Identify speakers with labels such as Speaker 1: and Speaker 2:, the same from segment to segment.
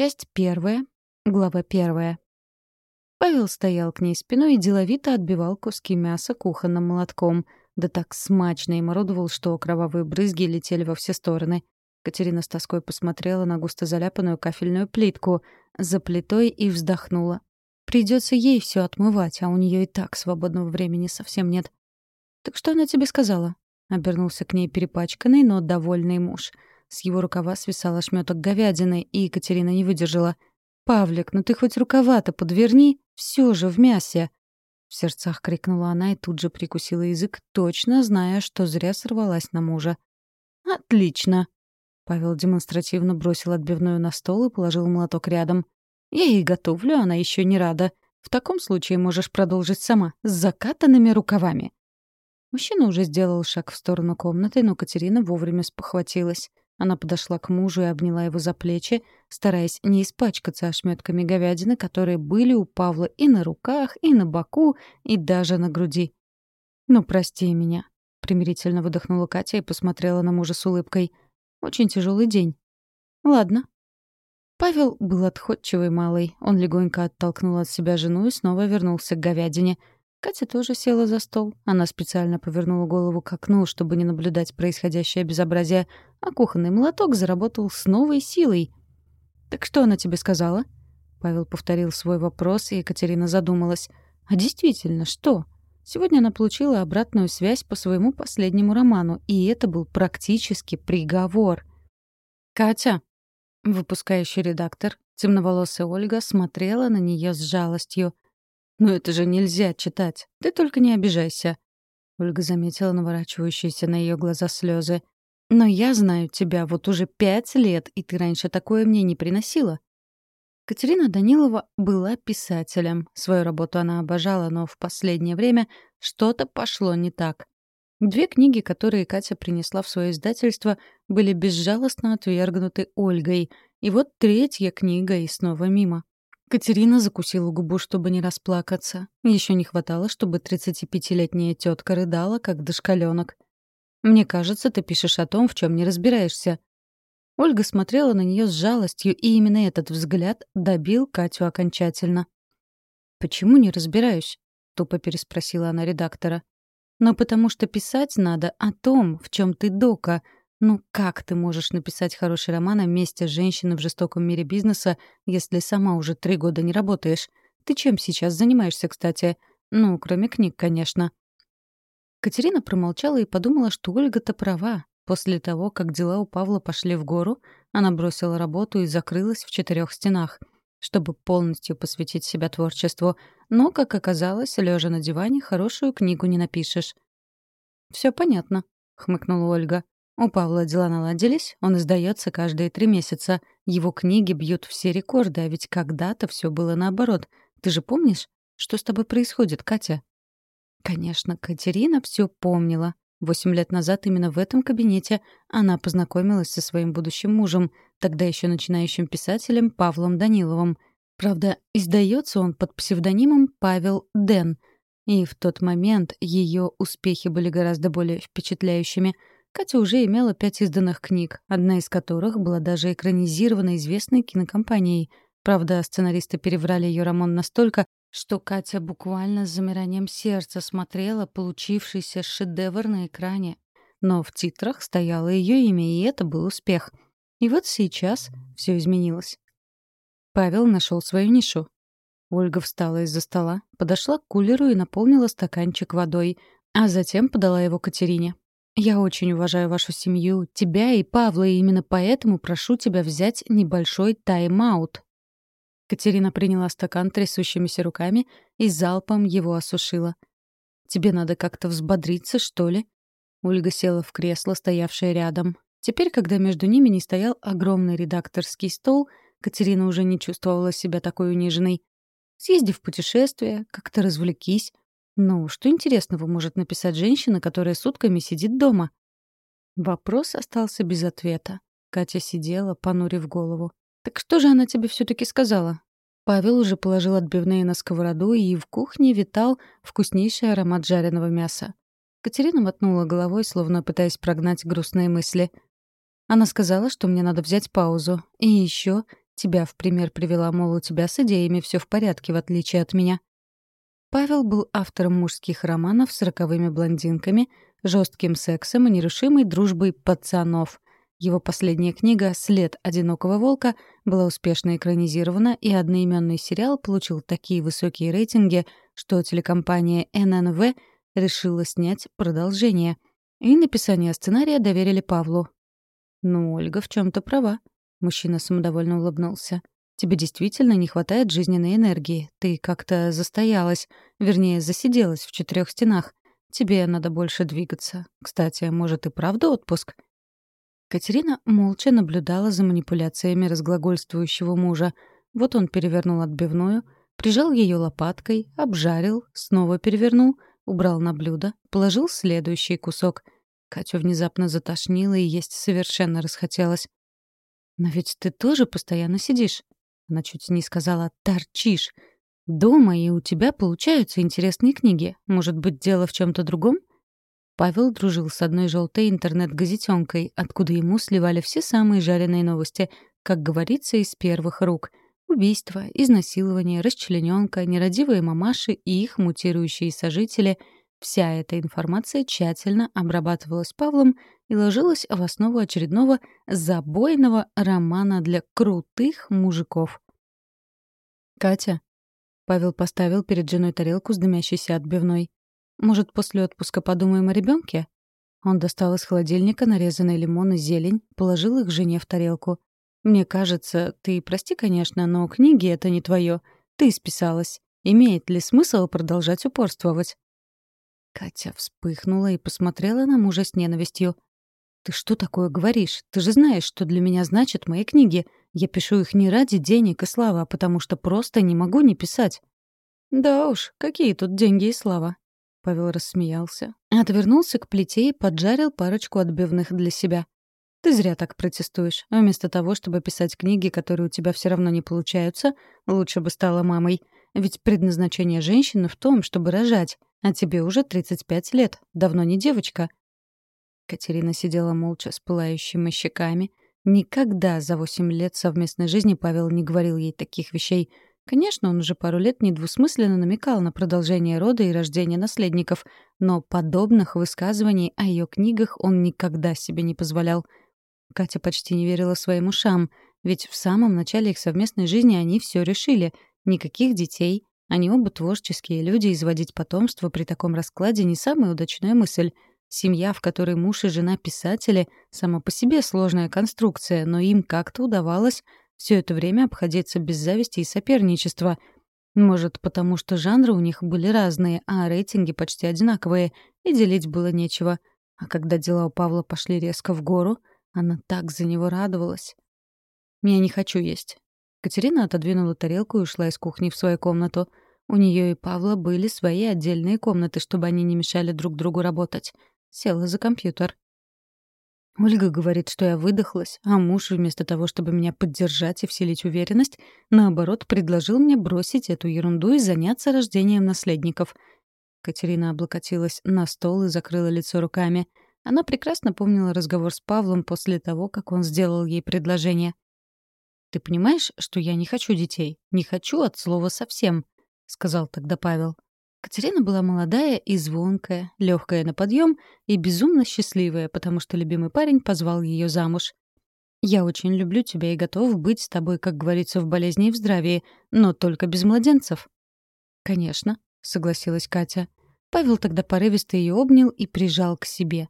Speaker 1: Часть первая, глава первая. Павел стоял к ней спиной и деловито отбивал куски мяса кухонным молотком, да так смачно им орудовал, что кровавые брызги летели во все стороны. Катерина с тоской посмотрела на густо заляпанную кафельную плитку за плитой и вздохнула. Придется ей все отмывать, а у нее и так свободного времени совсем нет. «Так что она тебе сказала?» — обернулся к ней перепачканный, но довольный муж. С его рукава свисал ошметок говядины, и Екатерина не выдержала. «Павлик, ну ты хоть рукава-то подверни, все же в мясе!» В сердцах крикнула она и тут же прикусила язык, точно зная, что зря сорвалась на мужа. «Отлично!» Павел демонстративно бросил отбивную на стол и положил молоток рядом. «Я ей готовлю, она еще не рада. В таком случае можешь продолжить сама, с закатанными рукавами». Мужчина уже сделал шаг в сторону комнаты, но Катерина вовремя спохватилась. Она подошла к мужу и обняла его за плечи, стараясь не испачкаться ошметками говядины, которые были у Павла и на руках, и на боку, и даже на груди. «Ну, прости меня», — примирительно выдохнула Катя и посмотрела на мужа с улыбкой. Очень тяжелый день. Ладно. Павел был отходчивый малый. Он легонько оттолкнул от себя жену и снова вернулся к говядине. Катя тоже села за стол. Она специально повернула голову к окну, чтобы не наблюдать происходящее безобразие, а кухонный молоток заработал с новой силой. «Так что она тебе сказала?» Павел повторил свой вопрос, и Екатерина задумалась. «А действительно, что?» Сегодня она получила обратную связь по своему последнему роману, и это был практически приговор. «Катя!» Выпускающий редактор, темноволосая Ольга, смотрела на нее с жалостью. «Ну это же нельзя читать. Ты только не обижайся». Ольга заметила наворачивающиеся на ее глаза слезы. «Но я знаю тебя вот уже пять лет, и ты раньше такое мне не приносила. Катерина Данилова была писателем. Свою работу она обожала, но в последнее время что-то пошло не так. Две книги, которые Катя принесла в свое издательство, были безжалостно отвергнуты Ольгой. И вот третья книга и снова мимо. Катерина закусила губу, чтобы не расплакаться. Еще не хватало, чтобы 35-летняя тетка рыдала, как дошкаленок. «Мне кажется, ты пишешь о том, в чем не разбираешься», Ольга смотрела на нее с жалостью, и именно этот взгляд добил Катю окончательно. «Почему не разбираюсь?» — тупо переспросила она редактора. «Но потому что писать надо о том, в чем ты дока. Ну как ты можешь написать хороший роман о месте женщины в жестоком мире бизнеса, если сама уже три года не работаешь? Ты чем сейчас занимаешься, кстати? Ну, кроме книг, конечно». Катерина промолчала и подумала, что Ольга-то права. После того, как дела у Павла пошли в гору, она бросила работу и закрылась в четырех стенах, чтобы полностью посвятить себя творчеству. Но, как оказалось, лежа на диване, хорошую книгу не напишешь. Все понятно», — хмыкнула Ольга. «У Павла дела наладились, он издается каждые три месяца. Его книги бьют все рекорды, а ведь когда-то все было наоборот. Ты же помнишь, что с тобой происходит, Катя?» Конечно, Катерина все помнила. Восемь лет назад именно в этом кабинете она познакомилась со своим будущим мужем, тогда еще начинающим писателем Павлом Даниловым. Правда, издается он под псевдонимом Павел Ден. И в тот момент ее успехи были гораздо более впечатляющими. Катя уже имела пять изданных книг, одна из которых была даже экранизирована известной кинокомпанией. Правда, сценаристы переврали ее роман настолько, что Катя буквально с замиранием сердца смотрела получившийся шедевр на экране. Но в титрах стояло ее имя, и это был успех. И вот сейчас все изменилось. Павел нашел свою нишу. Ольга встала из-за стола, подошла к кулеру и наполнила стаканчик водой, а затем подала его Катерине. «Я очень уважаю вашу семью, тебя и Павла, и именно поэтому прошу тебя взять небольшой тайм-аут Катерина приняла стакан трясущимися руками и залпом его осушила. «Тебе надо как-то взбодриться, что ли?» Ольга села в кресло, стоявшее рядом. Теперь, когда между ними не стоял огромный редакторский стол, Катерина уже не чувствовала себя такой униженной. Съезди в путешествие, как-то развлекись. Ну, что интересного может написать женщина, которая сутками сидит дома? Вопрос остался без ответа. Катя сидела, понурив голову. «Так что же она тебе все-таки сказала?» Павел уже положил отбивные на сковороду, и в кухне витал вкуснейший аромат жареного мяса. Катерина мотнула головой, словно пытаясь прогнать грустные мысли. Она сказала, что мне надо взять паузу. И еще Тебя в пример привела, мол, у тебя с идеями все в порядке, в отличие от меня. Павел был автором мужских романов с роковыми блондинками, жестким сексом и нерушимой дружбой пацанов. Его последняя книга «След одинокого волка» была успешно экранизирована, и одноименный сериал получил такие высокие рейтинги, что телекомпания ННВ решила снять продолжение. И написание сценария доверили Павлу. «Ну, Ольга в чем то права», — мужчина самодовольно улыбнулся. Тебе действительно не хватает жизненной энергии. Ты как-то застоялась, вернее, засиделась в четырех стенах. Тебе надо больше двигаться. Кстати, может и правда отпуск?» Катерина молча наблюдала за манипуляциями разглагольствующего мужа. Вот он перевернул отбивную, прижал ее лопаткой, обжарил, снова перевернул, убрал на блюдо, положил следующий кусок. Катю внезапно затошнило и есть совершенно расхотелось. «Но ведь ты тоже постоянно сидишь», она чуть не сказала «торчишь». «Дома и у тебя получаются интересные книги. Может быть, дело в чем то другом?» Павел дружил с одной желтой интернет-газетенкой, откуда ему сливали все самые жареные новости, как говорится, из первых рук. Убийства, изнасилования, расчлененка, нерадивые мамаши и их мутирующие сожители — Вся эта информация тщательно обрабатывалась Павлом и ложилась в основу очередного забойного романа для крутых мужиков. «Катя», — Павел поставил перед женой тарелку с дымящейся отбивной, «может, после отпуска подумаем о ребенке? Он достал из холодильника нарезанный лимон и зелень, положил их жене в тарелку. «Мне кажется, ты, прости, конечно, но книги — это не твое. Ты списалась. Имеет ли смысл продолжать упорствовать?» Катя вспыхнула и посмотрела на мужа с ненавистью. «Ты что такое говоришь? Ты же знаешь, что для меня значат мои книги. Я пишу их не ради денег и славы, а потому что просто не могу не писать». «Да уж, какие тут деньги и слава?» Павел рассмеялся. Отвернулся к плите и поджарил парочку отбивных для себя. «Ты зря так протестуешь. Вместо того, чтобы писать книги, которые у тебя все равно не получаются, лучше бы стала мамой. Ведь предназначение женщины в том, чтобы рожать. А тебе уже 35 лет. Давно не девочка». Катерина сидела молча с пылающими щеками. Никогда за восемь лет совместной жизни Павел не говорил ей таких вещей. Конечно, он уже пару лет недвусмысленно намекал на продолжение рода и рождение наследников, но подобных высказываний о ее книгах он никогда себе не позволял. Катя почти не верила своим ушам, ведь в самом начале их совместной жизни они все решили — Никаких детей. Они оба творческие люди, изводить потомство при таком раскладе не самая удачная мысль. Семья, в которой муж и жена писатели, сама по себе сложная конструкция, но им как-то удавалось все это время обходиться без зависти и соперничества. Может, потому что жанры у них были разные, а рейтинги почти одинаковые, и делить было нечего. А когда дела у Павла пошли резко в гору, она так за него радовалась. «Я не хочу есть. Катерина отодвинула тарелку и ушла из кухни в свою комнату. У нее и Павла были свои отдельные комнаты, чтобы они не мешали друг другу работать. Села за компьютер. Ольга говорит, что я выдохлась, а муж, вместо того, чтобы меня поддержать и вселить уверенность, наоборот, предложил мне бросить эту ерунду и заняться рождением наследников. Катерина облокотилась на стол и закрыла лицо руками. Она прекрасно помнила разговор с Павлом после того, как он сделал ей предложение. «Ты понимаешь, что я не хочу детей? Не хочу от слова совсем», — сказал тогда Павел. Катерина была молодая и звонкая, легкая на подъем и безумно счастливая, потому что любимый парень позвал ее замуж. «Я очень люблю тебя и готов быть с тобой, как говорится, в болезни и в здравии, но только без младенцев». «Конечно», — согласилась Катя. Павел тогда порывисто ее обнял и прижал к себе.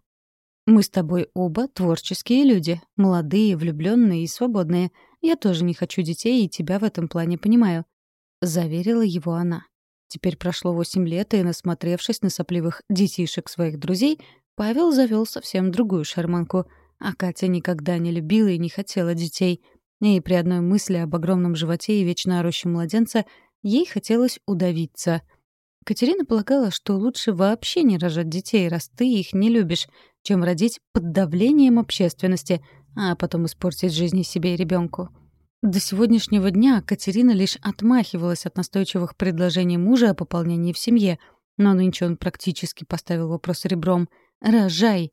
Speaker 1: Мы с тобой оба творческие люди, молодые, влюбленные и свободные. Я тоже не хочу детей и тебя в этом плане понимаю», — заверила его она. Теперь прошло восемь лет, и, насмотревшись на сопливых детишек своих друзей, Павел завел совсем другую шарманку. А Катя никогда не любила и не хотела детей. И при одной мысли об огромном животе и вечно орущем младенце ей хотелось удавиться — Катерина полагала, что лучше вообще не рожать детей, раз ты их не любишь, чем родить под давлением общественности, а потом испортить жизнь себе и ребенку. До сегодняшнего дня Катерина лишь отмахивалась от настойчивых предложений мужа о пополнении в семье, но нынче он практически поставил вопрос ребром «Рожай!».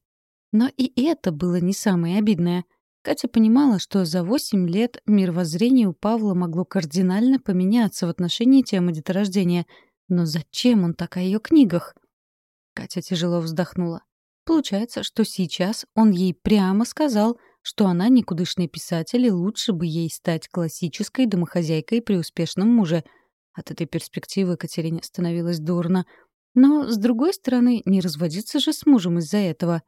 Speaker 1: Но и это было не самое обидное. Катя понимала, что за восемь лет мировоззрение у Павла могло кардинально поменяться в отношении темы деторождения. Но зачем он так о ее книгах? Катя тяжело вздохнула. Получается, что сейчас он ей прямо сказал, что она никудышный писатель, и лучше бы ей стать классической домохозяйкой при успешном муже. От этой перспективы Катерине становилось дурно. Но, с другой стороны, не разводиться же с мужем из-за этого.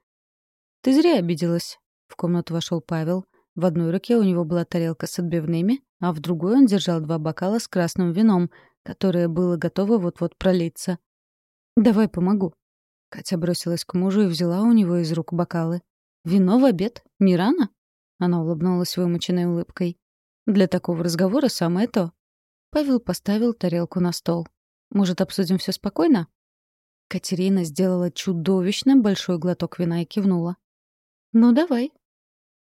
Speaker 1: «Ты зря обиделась», — в комнату вошел Павел. В одной руке у него была тарелка с отбивными, а в другой он держал два бокала с красным вином, которое было готово вот-вот пролиться. «Давай помогу». Катя бросилась к мужу и взяла у него из рук бокалы. «Вино в обед? Не рано?» Она улыбнулась вымученной улыбкой. «Для такого разговора самое то». Павел поставил тарелку на стол. «Может, обсудим все спокойно?» Катерина сделала чудовищно большой глоток вина и кивнула. «Ну, давай».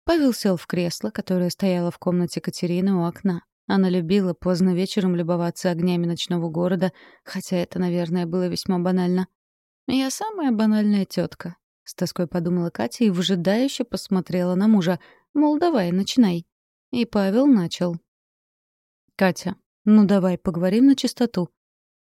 Speaker 1: Павел сел в кресло, которое стояло в комнате Катерины у окна. Она любила поздно вечером любоваться огнями ночного города, хотя это, наверное, было весьма банально. «Я самая банальная тетка», — с тоской подумала Катя и выжидающе посмотрела на мужа, мол, давай, начинай. И Павел начал. «Катя, ну давай поговорим на чистоту.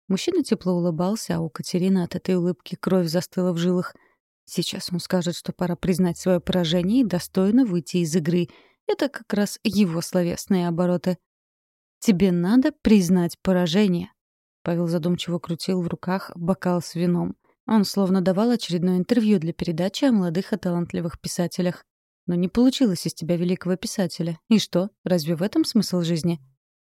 Speaker 1: Мужчина тепло улыбался, а у Катерины от этой улыбки кровь застыла в жилах. Сейчас он скажет, что пора признать свое поражение и достойно выйти из игры. Это как раз его словесные обороты. «Тебе надо признать поражение», — Павел задумчиво крутил в руках бокал с вином. Он словно давал очередное интервью для передачи о молодых и талантливых писателях. Но не получилось из тебя великого писателя. И что, разве в этом смысл жизни?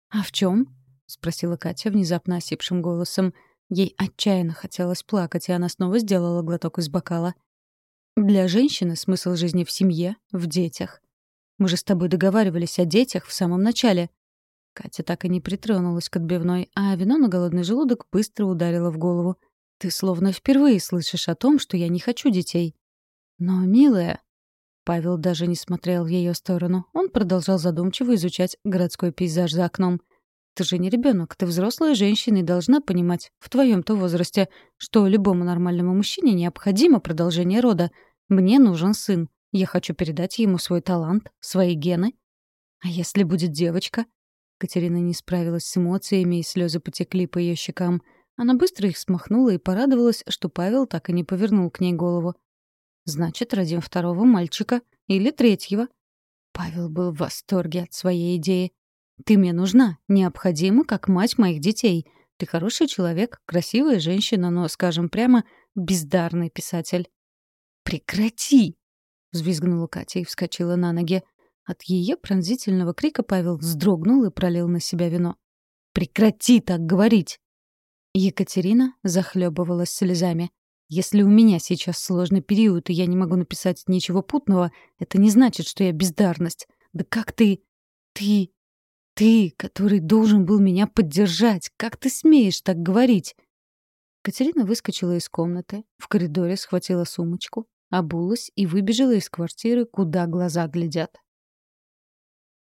Speaker 1: «А в чем? — спросила Катя внезапно осипшим голосом. Ей отчаянно хотелось плакать, и она снова сделала глоток из бокала. «Для женщины смысл жизни в семье, в детях. Мы же с тобой договаривались о детях в самом начале». Катя так и не притронулась к отбивной, а вино на голодный желудок быстро ударило в голову. «Ты словно впервые слышишь о том, что я не хочу детей». «Но, милая...» Павел даже не смотрел в ее сторону. Он продолжал задумчиво изучать городской пейзаж за окном — ты же не ребенок, ты взрослая женщина и должна понимать, в твоем-то возрасте, что любому нормальному мужчине необходимо продолжение рода. Мне нужен сын. Я хочу передать ему свой талант, свои гены. А если будет девочка? Катерина не справилась с эмоциями, и слезы потекли по ее щекам. Она быстро их смахнула и порадовалась, что Павел так и не повернул к ней голову. «Значит, родим второго мальчика. Или третьего». Павел был в восторге от своей идеи. Ты мне нужна, необходима, как мать моих детей. Ты хороший человек, красивая женщина, но, скажем прямо, бездарный писатель». «Прекрати!» — взвизгнула Катя и вскочила на ноги. От ее пронзительного крика Павел вздрогнул и пролил на себя вино. «Прекрати так говорить!» Екатерина захлебывалась слезами. «Если у меня сейчас сложный период, и я не могу написать ничего путного, это не значит, что я бездарность. Да как ты... ты... Ты, который должен был меня поддержать, как ты смеешь так говорить? Катерина выскочила из комнаты, в коридоре схватила сумочку, обулась и выбежала из квартиры, куда глаза глядят.